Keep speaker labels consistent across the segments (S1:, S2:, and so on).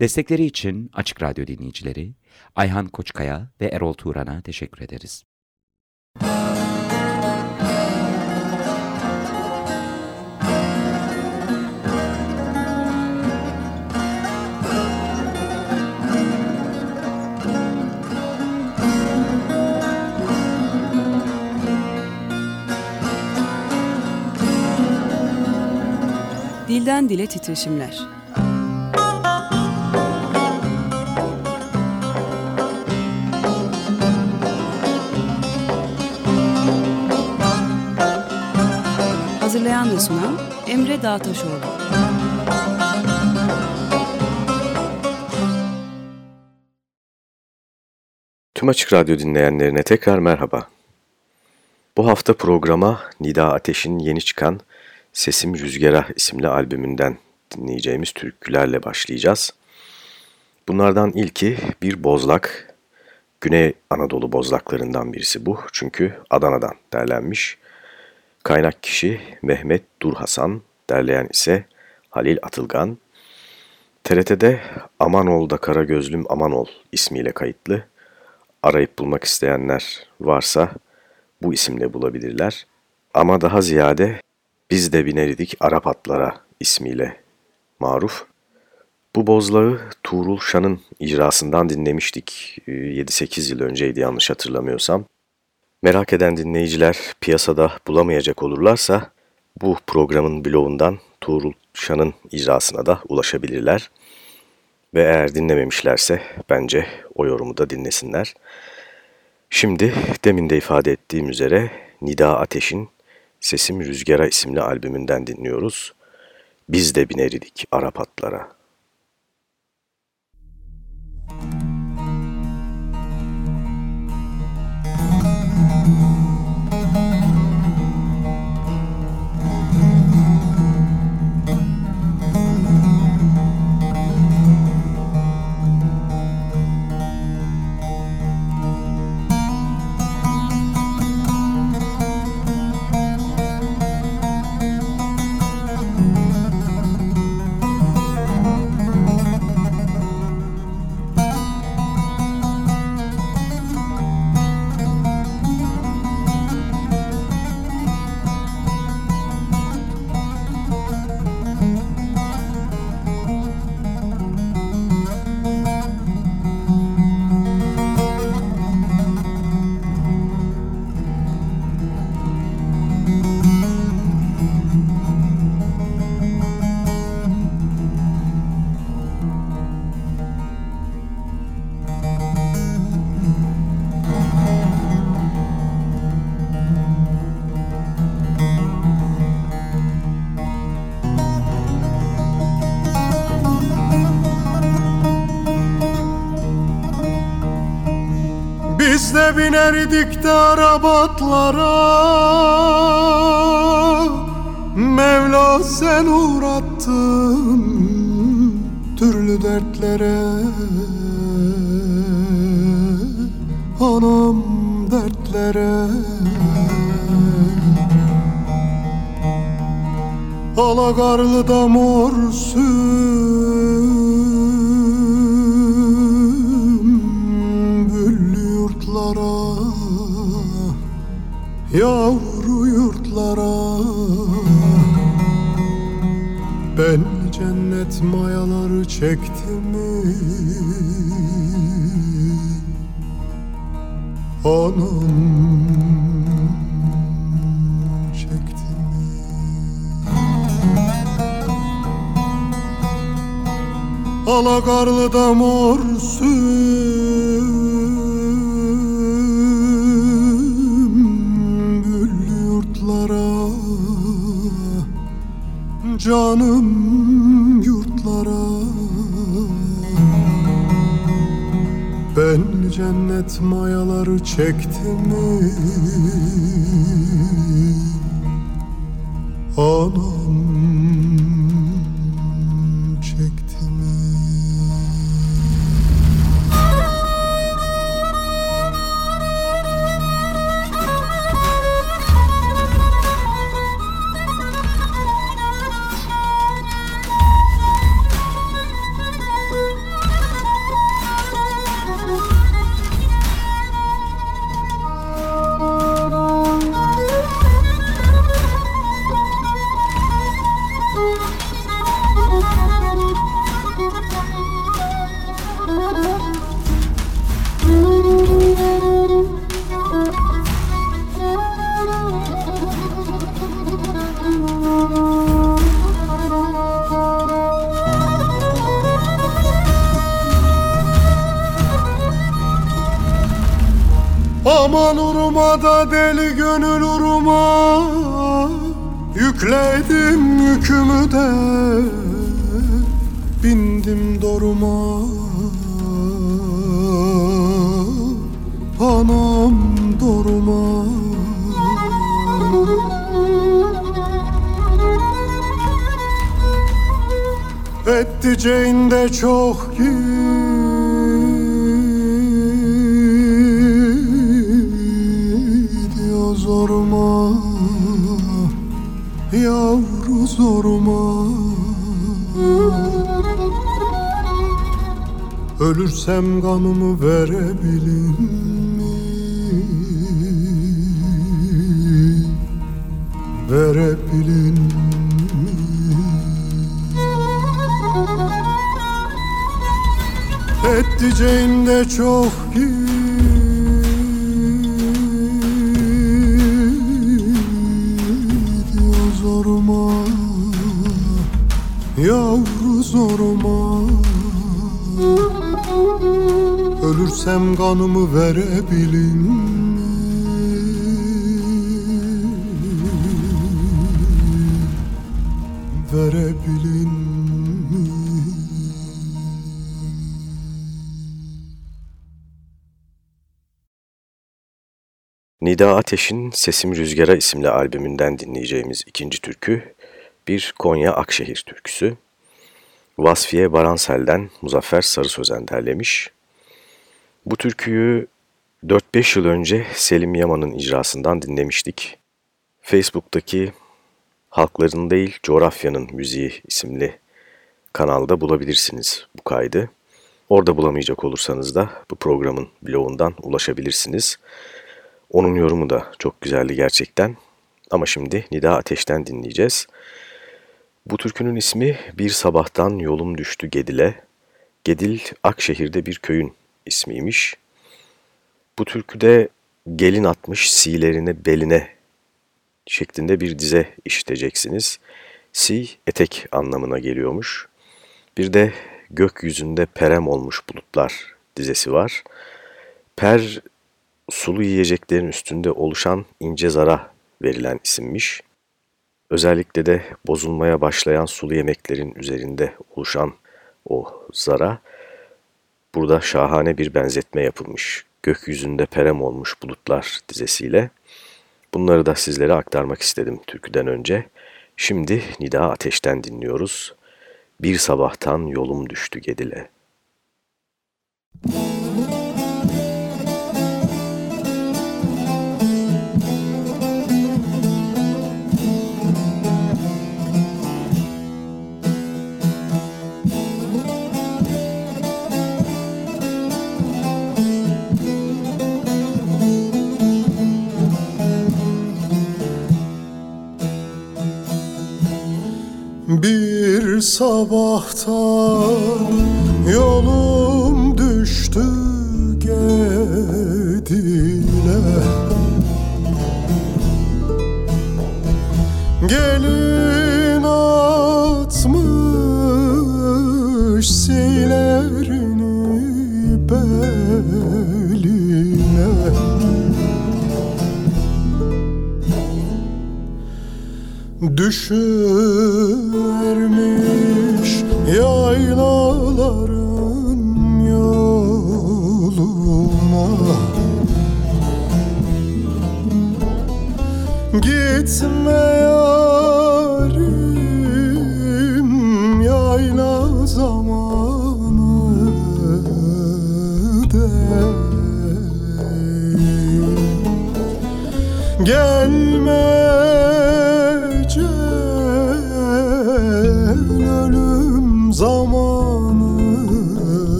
S1: Destekleri için Açık Radyo dinleyicileri Ayhan Koçkaya ve Erol Turan'a teşekkür ederiz.
S2: Dilden Dile Titreşimler Hazırlayan ve sunan Emre Dağtaşoğlu.
S3: Tüm Açık Radyo dinleyenlerine tekrar merhaba. Bu hafta programa Nida Ateş'in yeni çıkan Sesim Rüzgara isimli albümünden dinleyeceğimiz türkülerle başlayacağız. Bunlardan ilki bir bozlak. Güney Anadolu bozlaklarından birisi bu. Çünkü Adana'dan derlenmiş. Kaynak kişi Mehmet Durhasan, derleyen ise Halil Atılgan. TRT'de Aman ol da kara gözlüm aman ol ismiyle kayıtlı. Arayıp bulmak isteyenler varsa bu isimle bulabilirler. Ama daha ziyade Biz de binerdik Arap atlara ismiyle maruf. Bu bozlağı Tuğrul Şan'ın icrasından dinlemiştik. 7-8 ee, yıl önceydi yanlış hatırlamıyorsam. Merak eden dinleyiciler piyasada bulamayacak olurlarsa bu programın blogundan Tuğrul Şan'ın icrasına da ulaşabilirler. Ve eğer dinlememişlerse bence o yorumu da dinlesinler. Şimdi demin de ifade ettiğim üzere Nida Ateş'in Sesim Rüzgara isimli albümünden dinliyoruz. Biz de bineridik Arap atlara.
S4: Binerdik de arabatlara. Mevla sen uğrattın türlü dertlere. Anam dertlere. Alagarlı da morsuz yavru yurtlara Ben cennet mayaları çektim mi? Anam çekti mi? Alagarlı canım yurtlara Ben cennet mayaları çektim mi? Anam deli gönül urma Yükledim yükümü de Bindim doruma. Anam doruma. Etti de çok gidiyor Zoruma Ölürsem kanımı verebilin mi? Verebilin mi? Edeceğim de çok gidiyor zoruma Ölürsem kanımı verebilin? Verebilin?
S3: Nida Ateş'in Sesim Rüzgara isimli albümünden dinleyeceğimiz ikinci türkü bir Konya Akşehir türküsü. Vasfiye Baransel'den Muzaffer Sarı Sözen derlemiş. Bu türküyü 4-5 yıl önce Selim Yaman'ın icrasından dinlemiştik. Facebook'taki Halkların Değil Coğrafyanın Müziği isimli kanalda bulabilirsiniz bu kaydı. Orada bulamayacak olursanız da bu programın blogundan ulaşabilirsiniz. Onun yorumu da çok güzeldi gerçekten. Ama şimdi Nida Ateş'ten dinleyeceğiz. Bu türkünün ismi Bir Sabahtan Yolum Düştü Gedil'e. Gedil Akşehir'de bir köyün ismiymiş. Bu türküde gelin atmış silerine beline şeklinde bir dize işiteceksiniz. Si etek anlamına geliyormuş. Bir de gökyüzünde perem olmuş bulutlar dizesi var. Per sulu yiyeceklerin üstünde oluşan ince zara verilen isimmiş. Özellikle de bozulmaya başlayan sulu yemeklerin üzerinde oluşan o zara burada şahane bir benzetme yapılmış. Gökyüzünde perem olmuş bulutlar dizesiyle. Bunları da sizlere aktarmak istedim türküden önce. Şimdi Nida Ateş'ten dinliyoruz. Bir sabahtan yolum düştü Gedil'e. Müzik
S4: Bir sabahta yolum düştü gedile Gelin atmış silerini beline To my own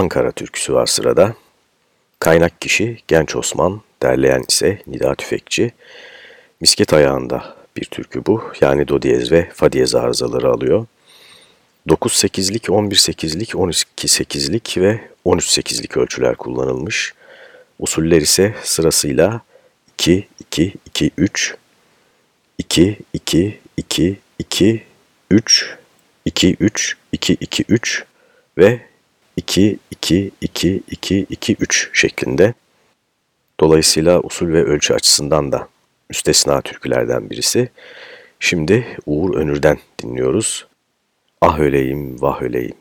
S4: Ankara türküsü var sırada. Kaynak kişi Genç Osman, derleyen ise Nida Tüfekçi. Misket ayağında bir türkü bu. Yani do diyez ve fa diyez arızaları alıyor. 9-8'lik, 11-8'lik, 12-8'lik ve 13-8'lik ölçüler kullanılmış. Usuller ise sırasıyla 2-2-2-3, 2-2-2-2, 3, 2-3-2-2-3 ve 2-2-2-2-2-3 şeklinde. Dolayısıyla usul ve ölçü açısından da müstesna türkülerden birisi. Şimdi Uğur Önür'den dinliyoruz. Ah öleyim, vah öleyim.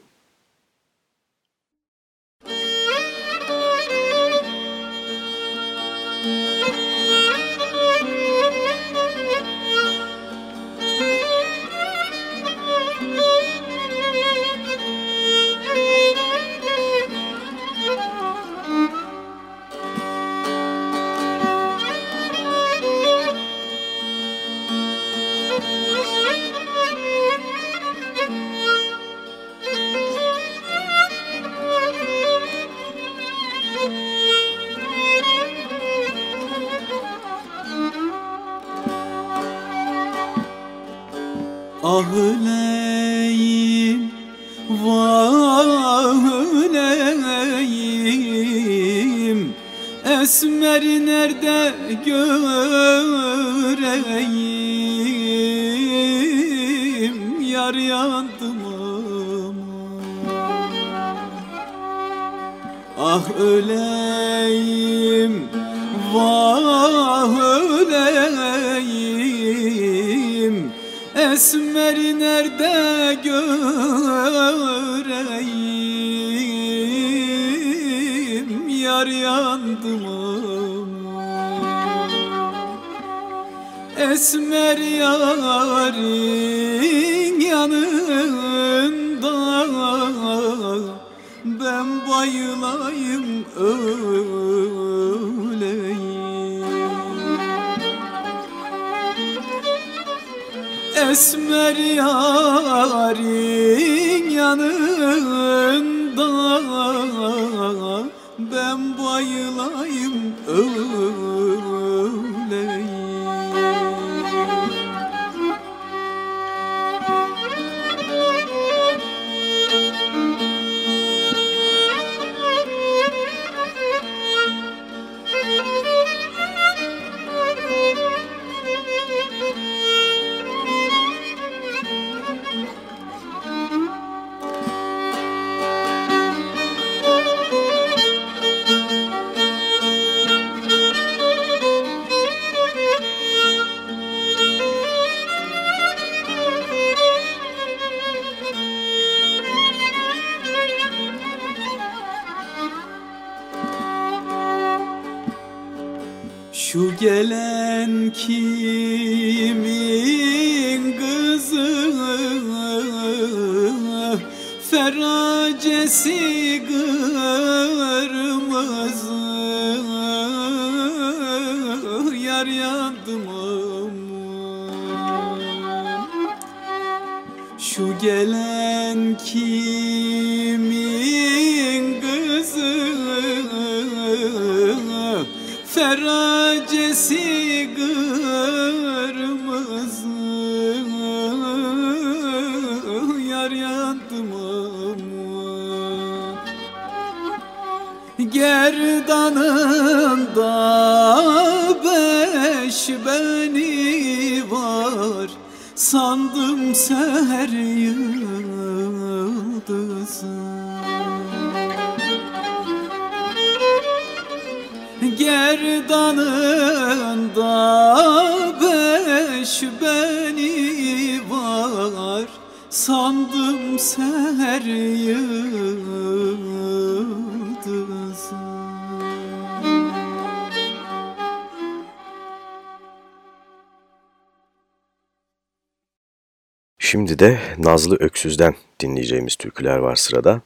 S5: Esmer nerede göreyim? Yar yandım Ah öleyim, vah öleyim. Esmer nerede göreyim? Yar yandım Esmer yarın yanında Ben bayılayım öleyim. Esmer yarın yanında Ben bayılayım öleyim gelen kimin kızı? Feracesi kırmızı. Yar yandım Şu gelen kimin kızı Feracesi kırmızı Yar yandım Gerdanında beş beni var Sandım seher yıldızı Gerdanında beş beni var Sandım seher yıldızı
S6: Şimdi de Nazlı Öksüz'den dinleyeceğimiz türküler var sırada.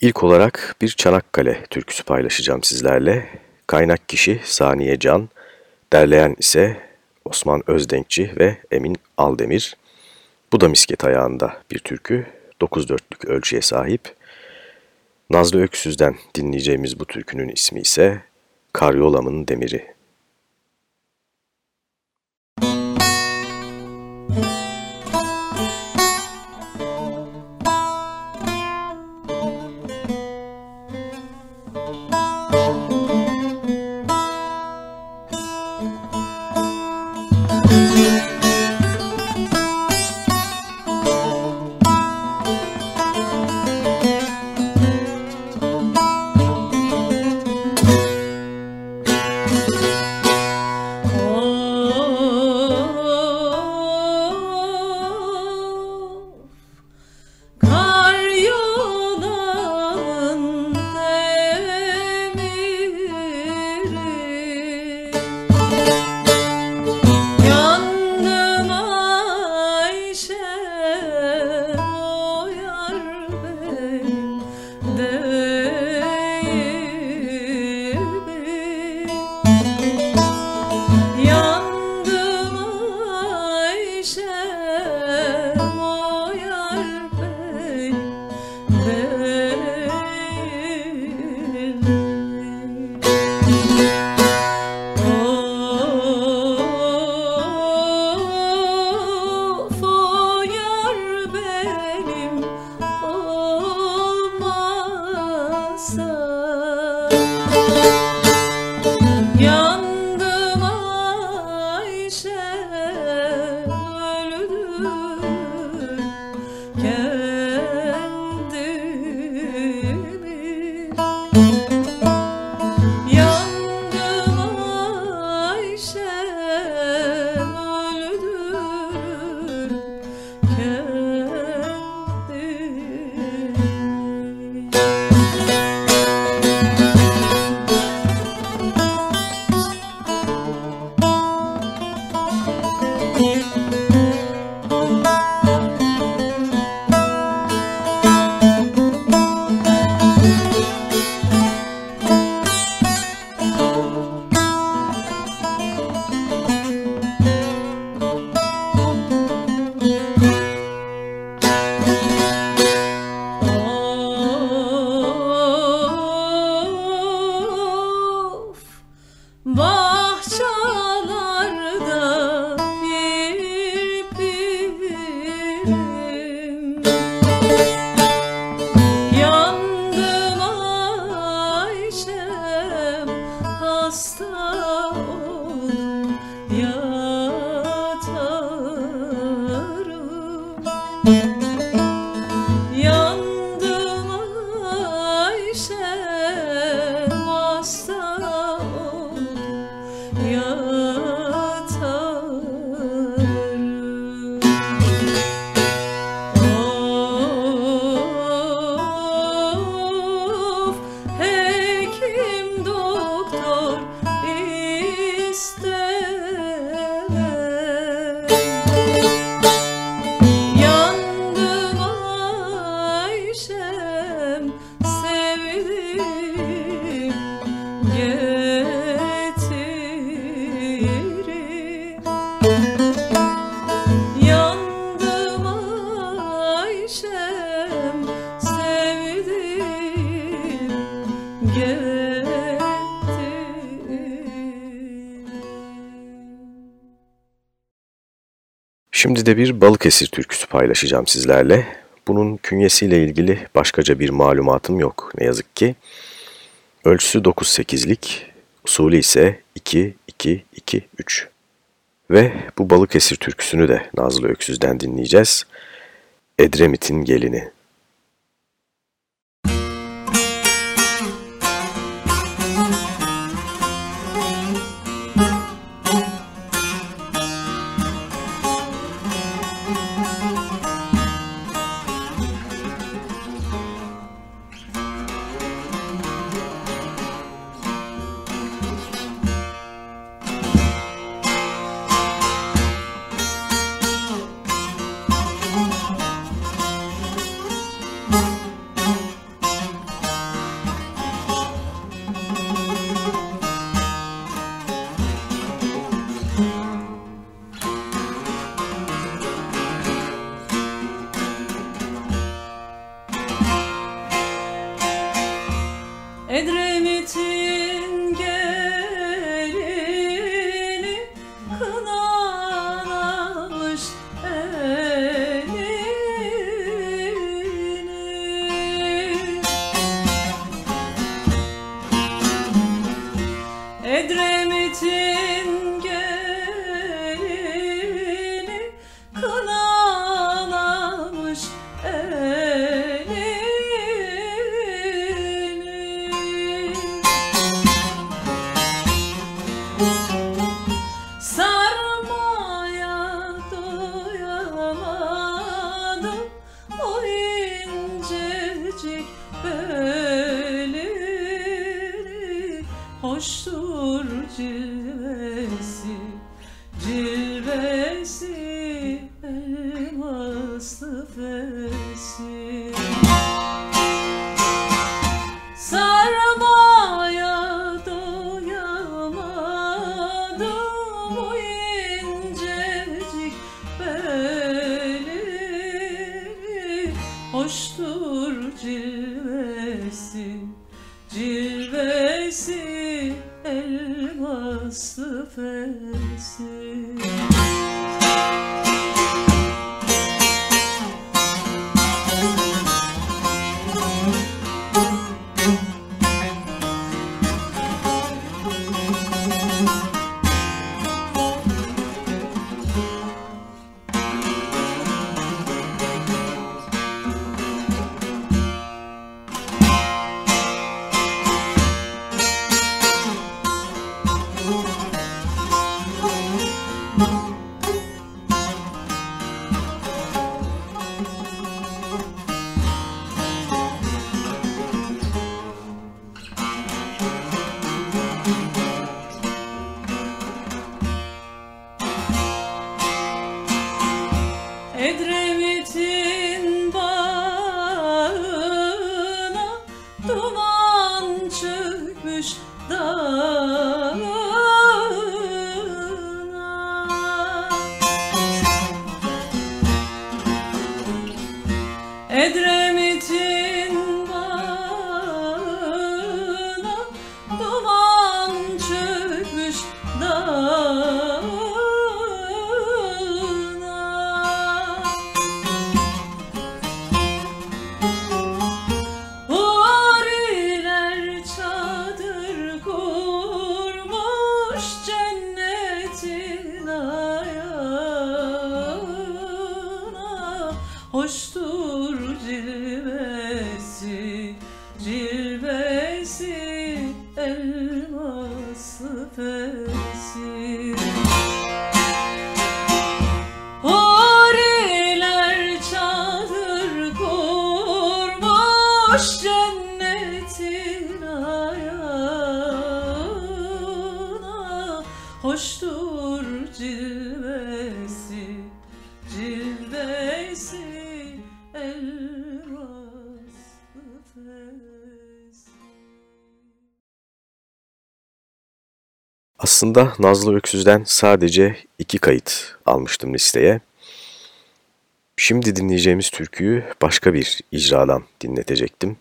S6: İlk olarak bir Çanakkale türküsü paylaşacağım sizlerle. Kaynak kişi Saniye Can, derleyen ise Osman Özdenkçi ve Emin Aldemir. Bu da misket ayağında bir türkü, 9 dörtlük ölçüye sahip. Nazlı Öksüz'den dinleyeceğimiz bu türkünün ismi ise Karyolamın Demiri. De bir Balıkesir türküsü paylaşacağım sizlerle. Bunun künyesiyle ilgili başkaca bir malumatım yok ne yazık ki. Ölçüsü 9-8'lik, usulü ise 2-2-2-3. Ve bu Balıkesir türküsünü de Nazlı Öksüz'den dinleyeceğiz. Edremit'in gelini. coştur cilvesi cilvesi Aslında Nazlı Öksüz'den sadece iki kayıt almıştım listeye. Şimdi dinleyeceğimiz türküyü başka bir icradan dinletecektim.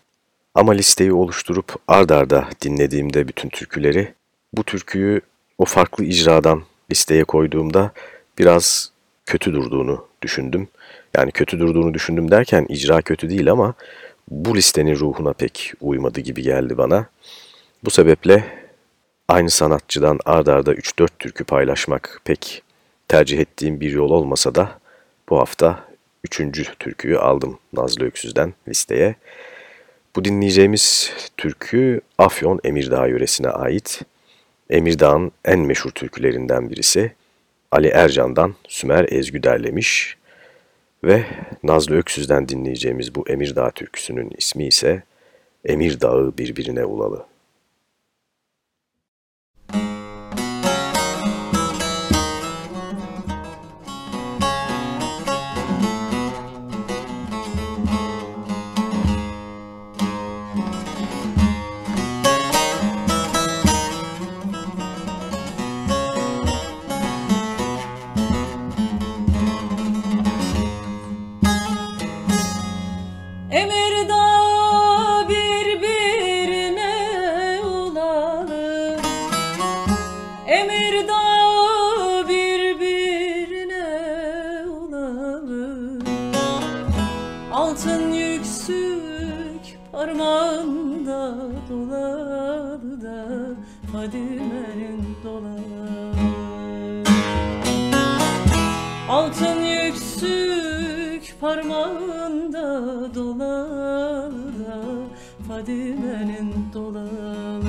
S6: Ama listeyi oluşturup ard arda dinlediğimde bütün türküleri, bu türküyü o farklı icradan listeye koyduğumda biraz kötü durduğunu düşündüm. Yani kötü durduğunu düşündüm derken icra kötü değil ama bu listenin ruhuna pek uymadı gibi geldi bana. Bu sebeple aynı sanatçıdan ard arda 3-4 türkü paylaşmak pek tercih ettiğim bir yol olmasa da bu hafta 3. türküyü aldım Nazlı Öksüz'den listeye. Bu dinleyeceğimiz türkü Afyon Emirdağ yöresine ait. Emirdağ'ın en meşhur türkülerinden birisi. Ali Ercan'dan Sümer Ezgü derlemiş ve Nazlı Öksüz'den dinleyeceğimiz bu Emirdağ türküsünün ismi ise Emirdağ'ı birbirine ulalı. dümenin dolalı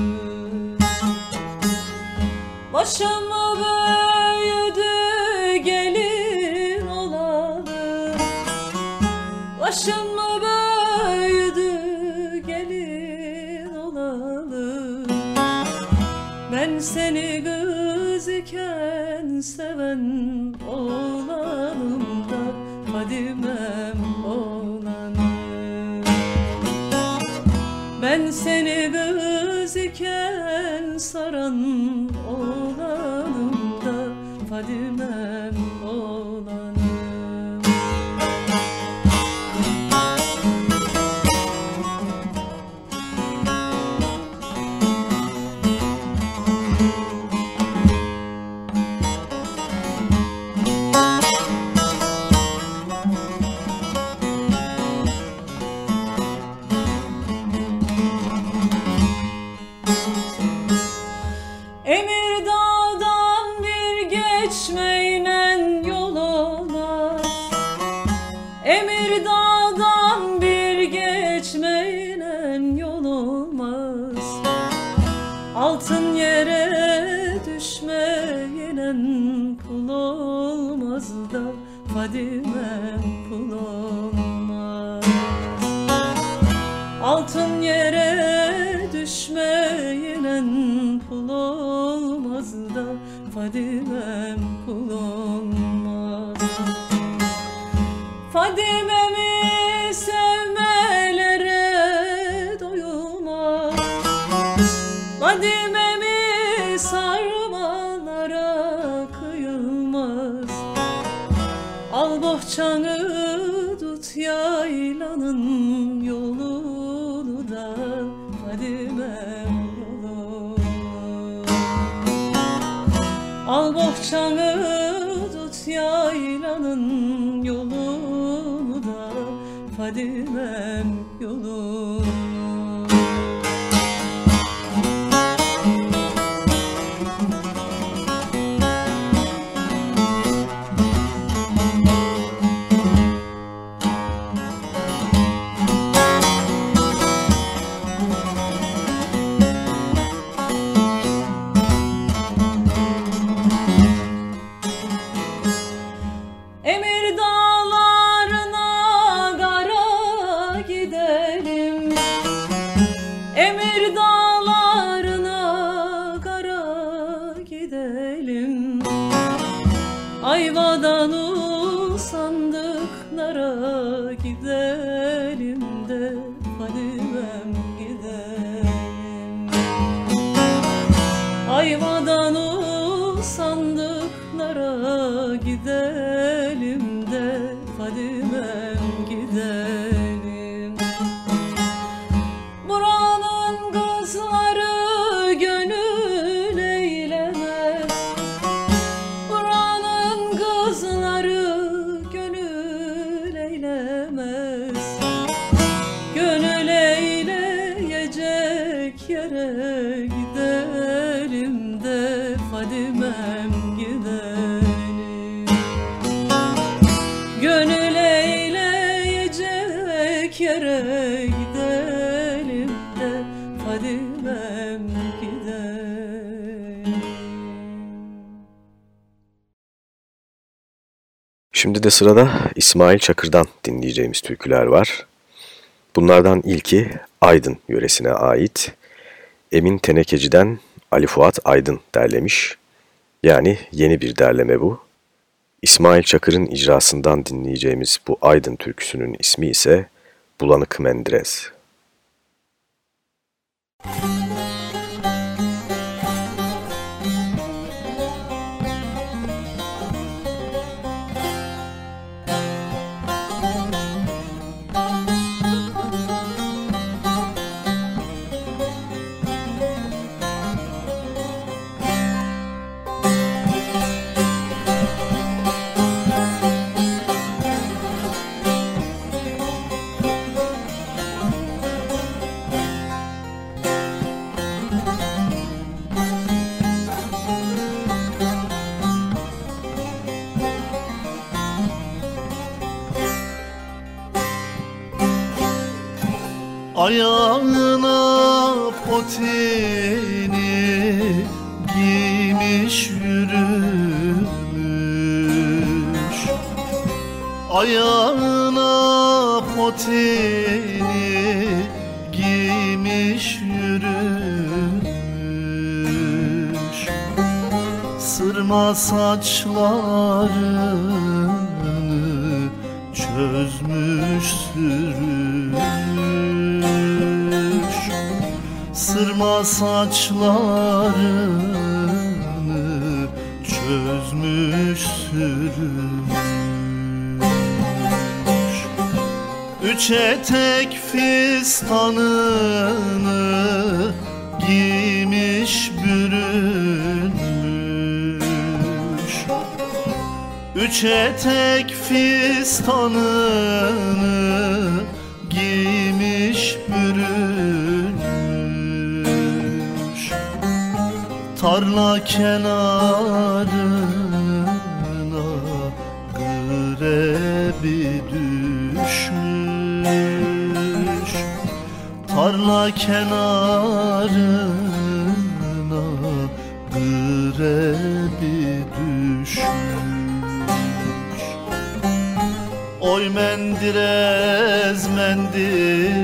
S6: Başım olanım da Fadime
S3: Şimdi sırada İsmail Çakır'dan dinleyeceğimiz türküler var. Bunlardan ilki Aydın yöresine ait. Emin Tenekeci'den Ali Fuat Aydın derlemiş. Yani yeni bir derleme bu. İsmail Çakır'ın icrasından dinleyeceğimiz bu Aydın türküsünün ismi ise Bulanık Mendirez. Müzik
S7: Ayağına potini giymiş yürümüş. Sırma saçlarını çözmüş sürmüş. Sırma saçlarını çözmüş sürmüş Üç etek fistanını giymiş bürünmüş. Üç etek fistanını giymiş Tarla kenarına Tarla kenarına grebi düşmüş. Oy mendirez mendirez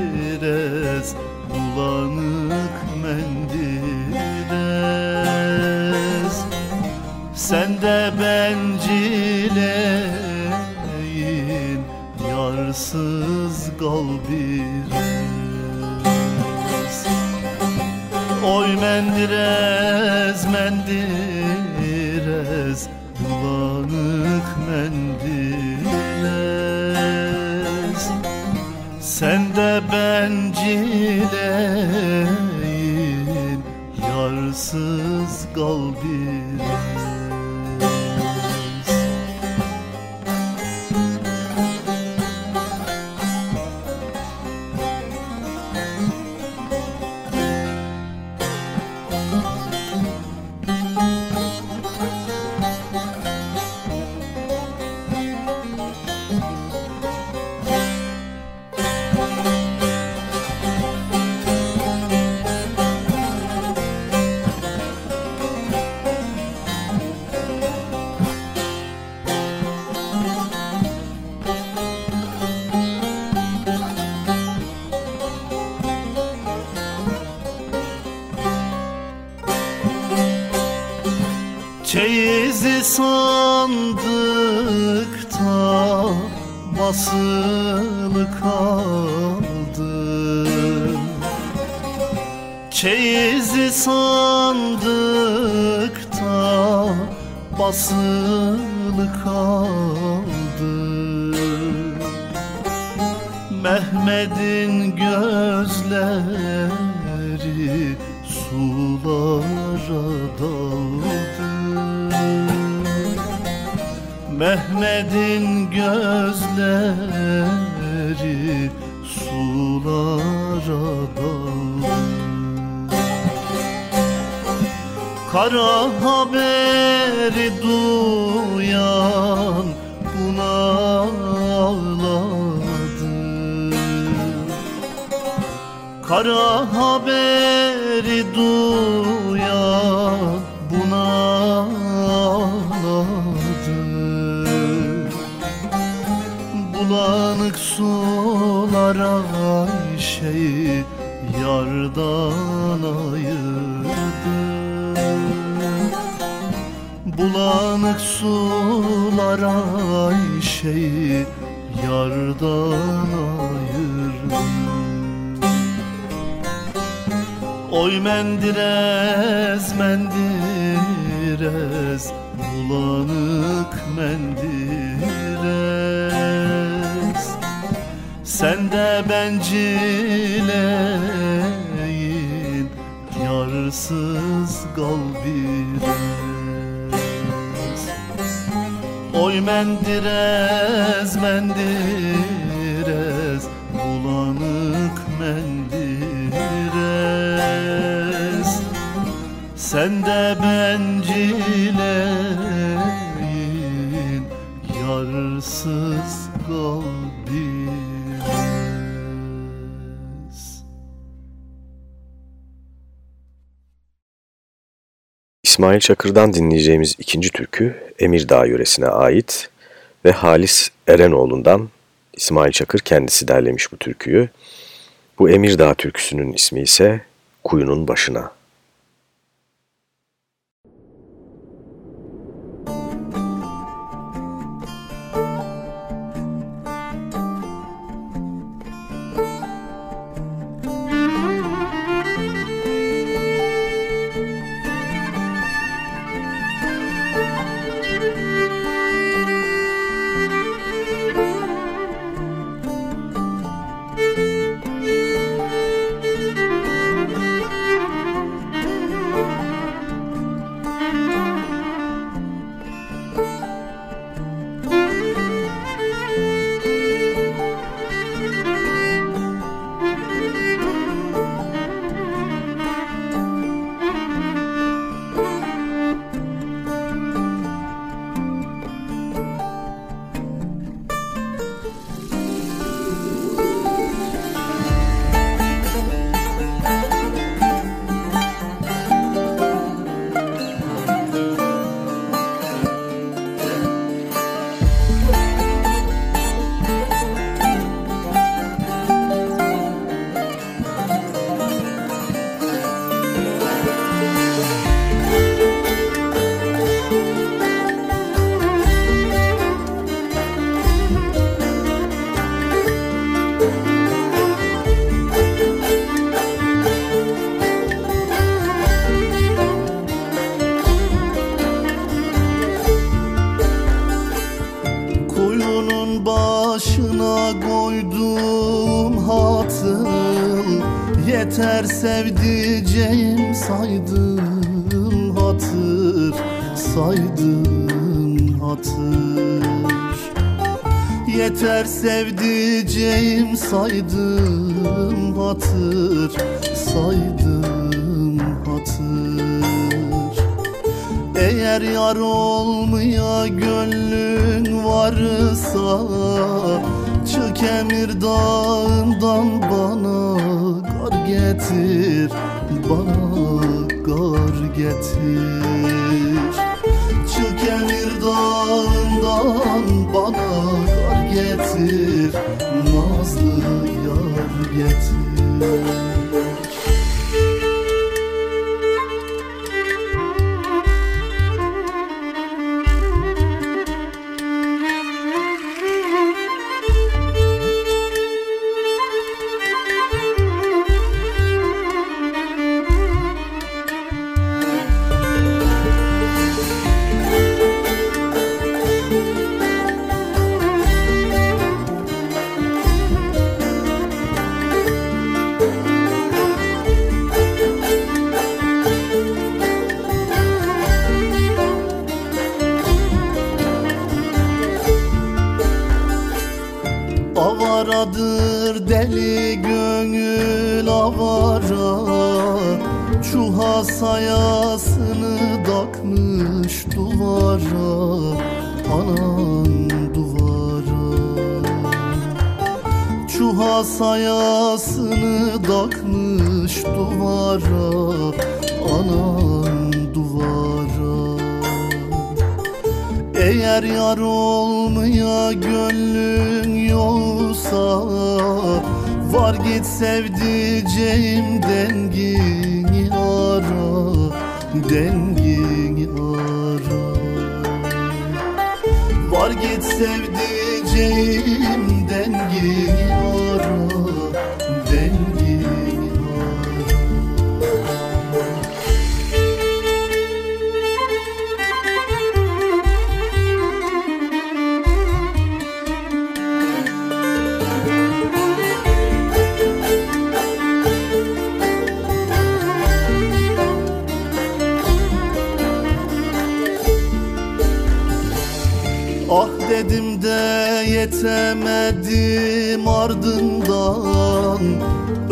S7: bulanık Sen de bencileyin Yarsız kal Oy mendirez mendirez Bulanık mendirez. Sen de bencileyin Çeyizi sandıkta basılı kaldı. Çeyizi sandıkta basılı kaldı. Mehmet'in gözleri Mehmet'in gözleri sulara Kara haberi duyan buna ağladı. Kara haberi duyan sulara Ayşe'yi yardan ayırdı. Bulanık sulara Ayşe'yi yardan ayırdı. Oy mendirez mendirez Bulanık mendirez Sen de bencileyin Yarsız kalbirez Oy mendirez mendirez Bulanık mendirez Sen de bencileyin
S6: İsmail Çakır'dan dinleyeceğimiz ikinci türkü Emirdağ yöresine ait ve Halis Erenoğlu'ndan İsmail Çakır kendisi derlemiş bu türküyü. Bu Emirdağ türküsünün ismi ise Kuyunun Başına.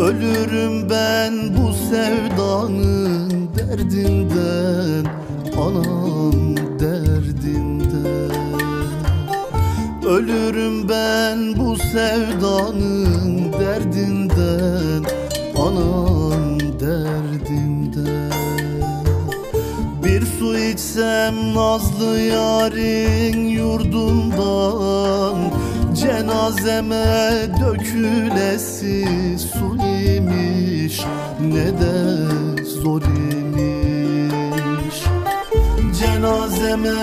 S7: Ölürüm ben bu sevdanın derdinden Anam derdinden. Ölürüm ben bu sevdanın derdinden Anam derdinden. Bir su içsem nazlı yarın yurdundan Cenazeme dökülesi su imiş Ne de zor imiş. Cenazeme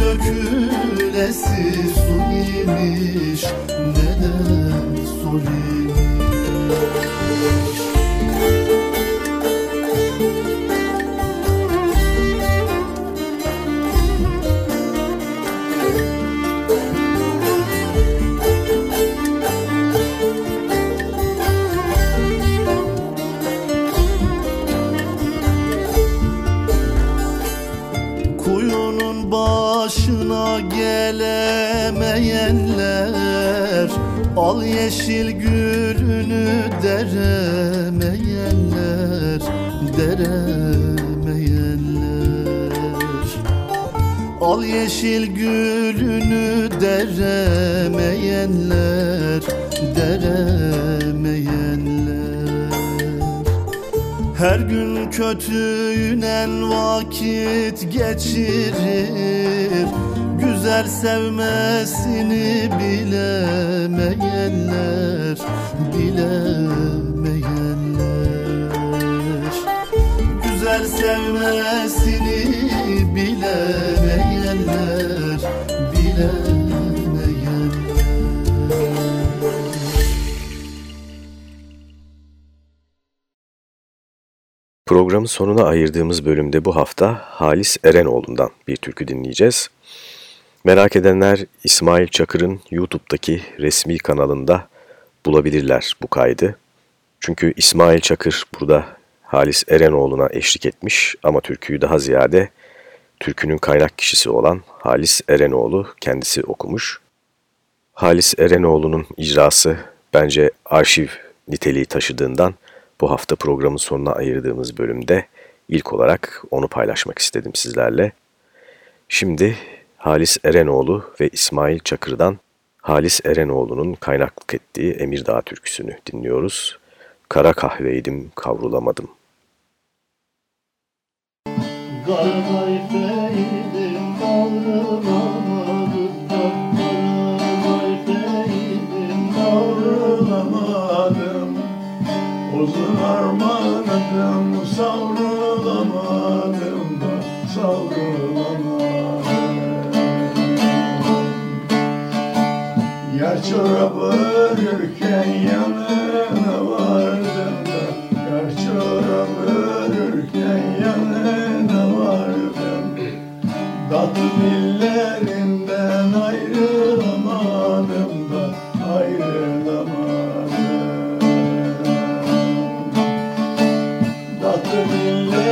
S7: dökülesi su imiş Ne de zor imiş gelemeyenler Al yeşil gülünü deremeyenler Deremeyenler. Al yeşil gülünü deremeyenler Deremeyenler. Her gün kötüyle vakit geçirir Güzel sevmesini bilemeyenler Bilemeyenler Güzel sevmesini bilemeyenler Bilemeyenler
S3: Programın sonuna ayırdığımız bölümde bu hafta Halis Erenoğlu'ndan bir türkü dinleyeceğiz. Merak edenler İsmail Çakır'ın YouTube'daki resmi kanalında bulabilirler bu kaydı. Çünkü İsmail Çakır burada Halis Erenoğlu'na eşlik etmiş ama türküyü daha ziyade türkünün kaynak kişisi olan Halis Erenoğlu kendisi okumuş. Halis Erenoğlu'nun icrası bence arşiv niteliği taşıdığından bu hafta programın sonuna ayırdığımız bölümde ilk olarak onu paylaşmak istedim sizlerle. Şimdi Halis Erenoğlu ve İsmail Çakır'dan Halis Erenoğlu'nun kaynaklık ettiği Emirdağ türküsünü dinliyoruz. Kara kahveydim kavrulamadım.
S7: Karnayfeydim
S8: Çorap örürken yanına vardım. Da Yar çorap örürken yanına vardım. Tatlı ayrılamadım da ayrılamadım. Tatlı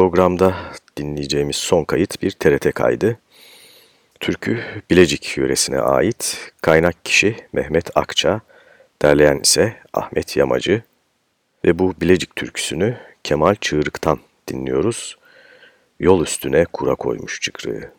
S3: programda dinleyeceğimiz son kayıt bir TRT kaydı. Türkü Bilecik yöresine ait, kaynak kişi Mehmet Akça, derleyen ise Ahmet Yamacı ve bu Bilecik türküsünü Kemal Çığırık'tan dinliyoruz. Yol üstüne kura koymuş çıkrığı.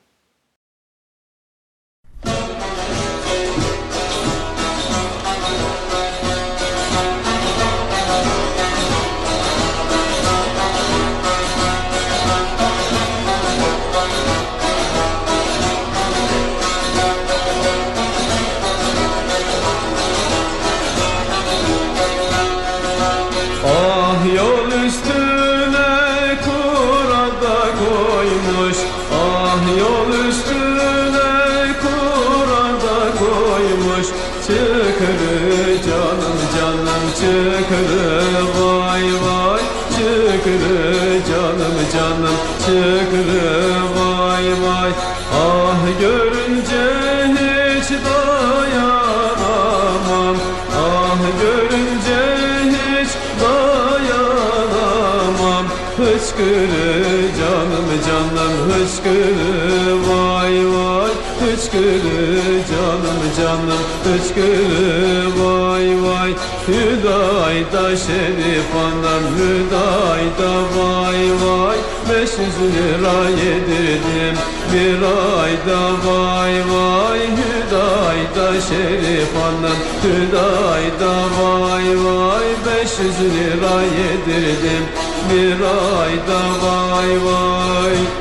S5: köşkünü vay vay. Hüdayda şerif anam Hüdayda vay vay. 500 lira yedirdim bir ayda vay vay. Hüdayda şerif anam Hüdayda vay vay. 500 lira yedirdim bir ayda vay vay.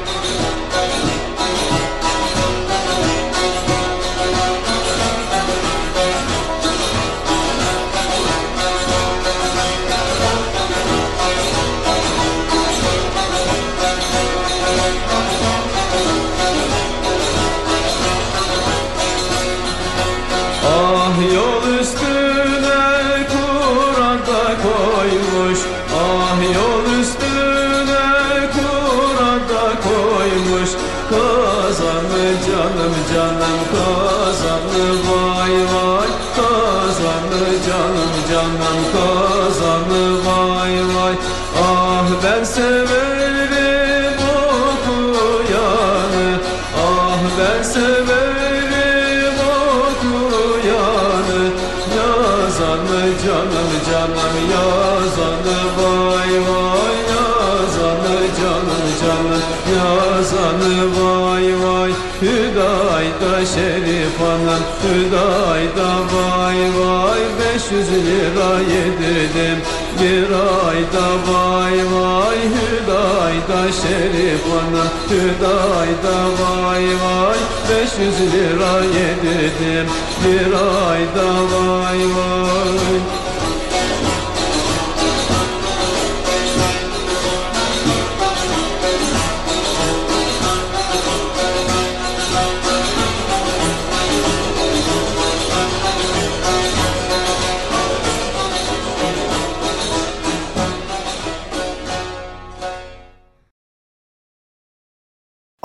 S5: Hüdayda
S3: vay vay 500 lira yedirdim. Bir ayda vay vay Hüdayda Şerif ana Hüdayda vay vay 500 lira yedirdim. Bir ayda vay vay.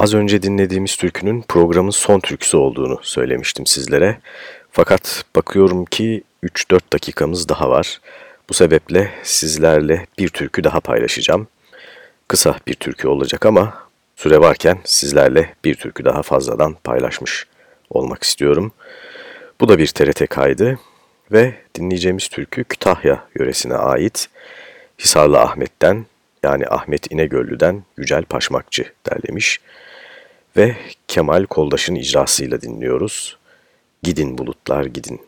S5: Az önce dinlediğimiz türkünün programın son türküsü olduğunu söylemiştim sizlere. Fakat bakıyorum ki 3-4 dakikamız daha var. Bu sebeple sizlerle bir türkü daha paylaşacağım. Kısa bir türkü olacak ama süre varken sizlerle bir türkü daha fazladan paylaşmış olmak istiyorum. Bu da bir TRT kaydı ve dinleyeceğimiz türkü Kütahya yöresine ait Hisarlı Ahmet'ten yani Ahmet İnegöllü'den Yücel Paşmakçı derlemiş ve Kemal Koldaş'ın icrasıyla dinliyoruz. Gidin bulutlar gidin.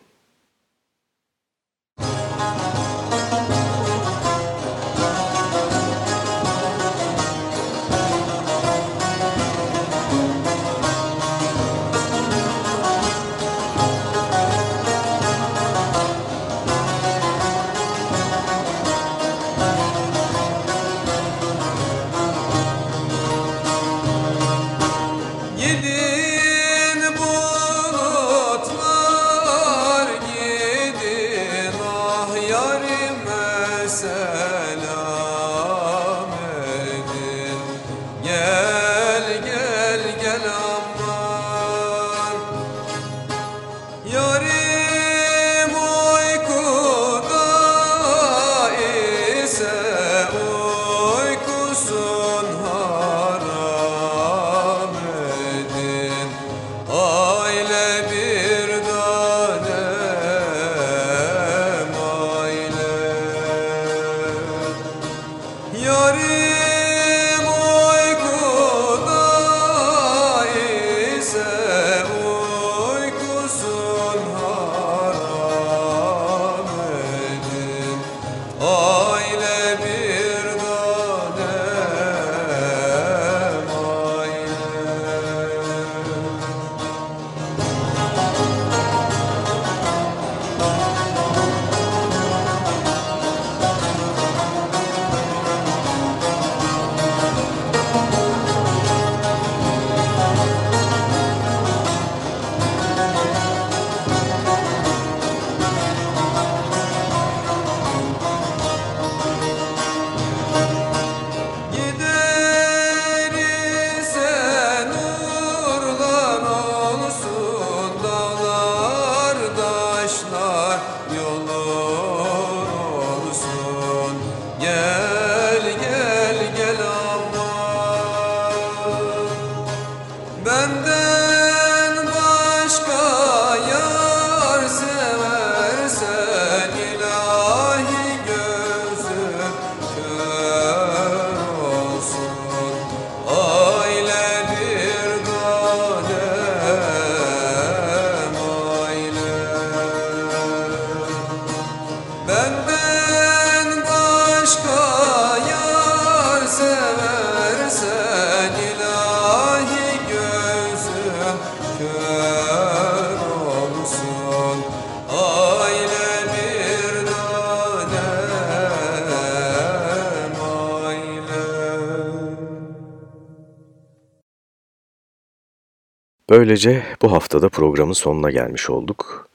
S5: Böylece bu haftada programın sonuna gelmiş olduk.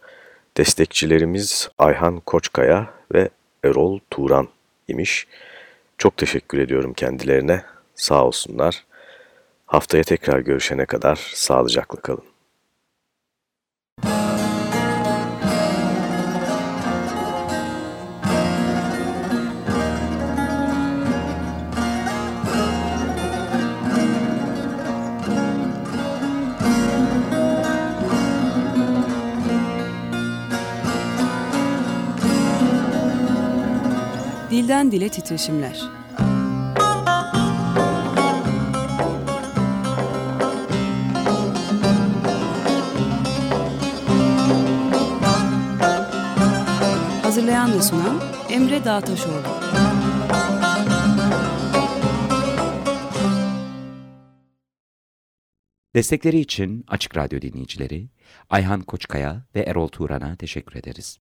S5: Destekçilerimiz Ayhan Koçkaya ve Erol Turan imiş. Çok teşekkür ediyorum kendilerine. Sağ olsunlar. Haftaya tekrar görüşene kadar sağlıcakla kalın.
S2: Dilden dile titreşimler. Hazırlayan ve sunan Emre Dağtaşoğlu.
S1: Destekleri için Açık Radyo dinleyicileri Ayhan Koçkaya ve Erol Turan'a teşekkür ederiz.